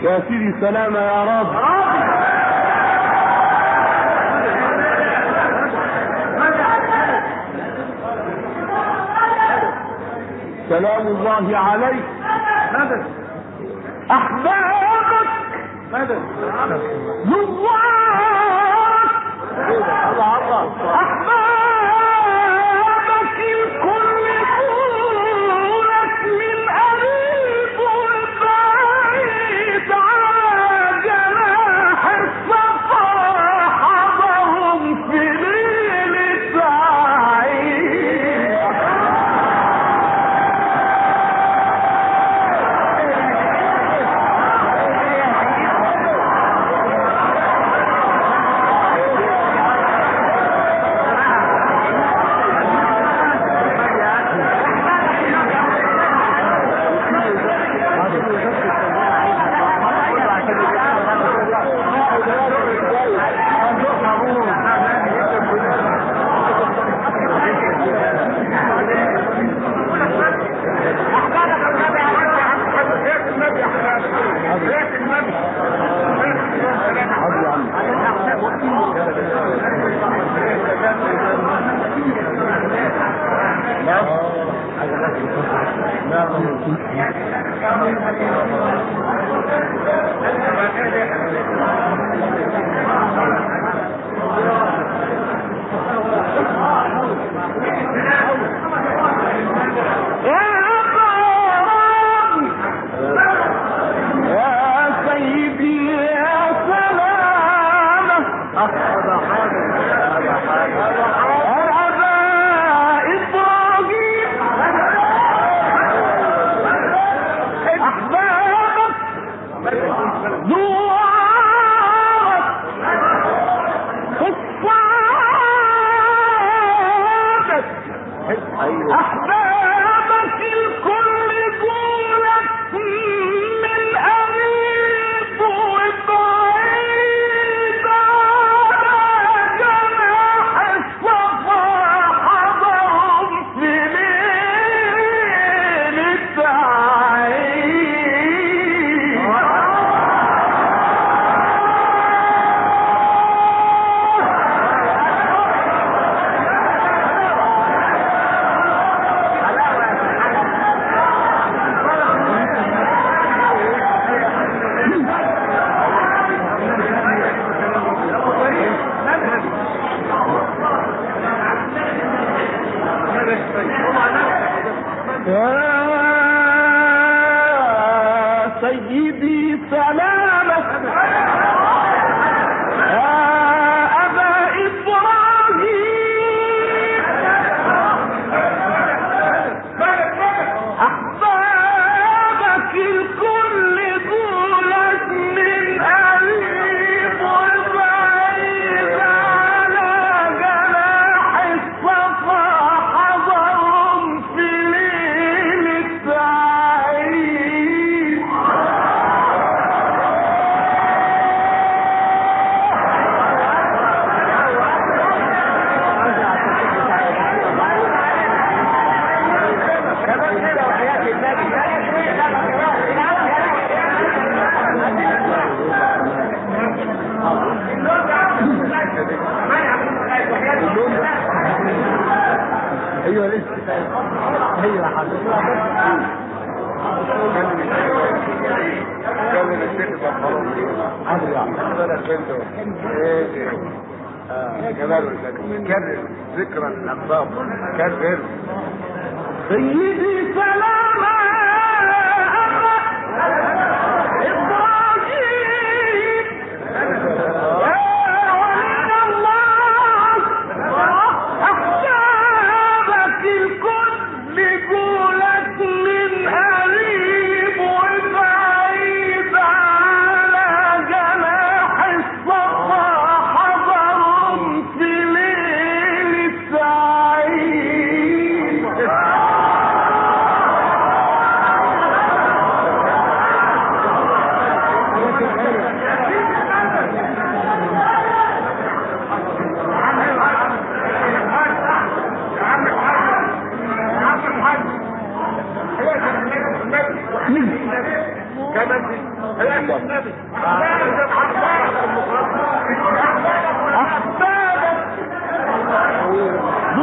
يا سيدي سلامة يا رب. سلام الله عليك. مدد أحبابك مدد الله أحبابك. يعني أيوه كلم الشيخ كرر ذكرى الاخبار كرر. سيدي سلام.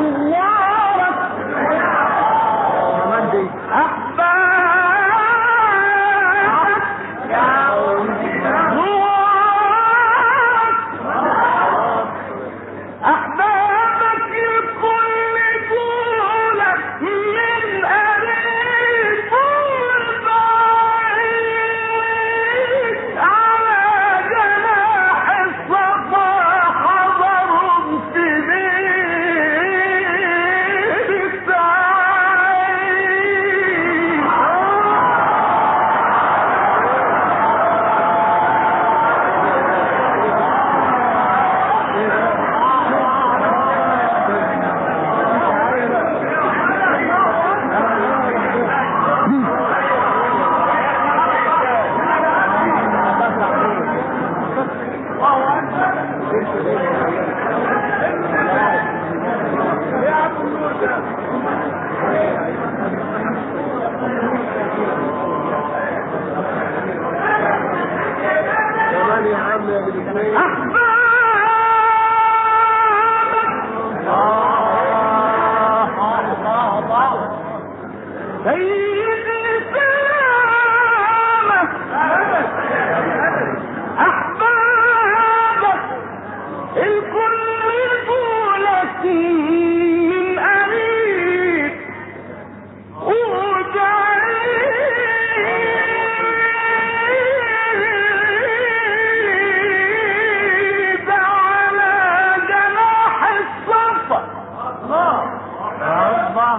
Allah.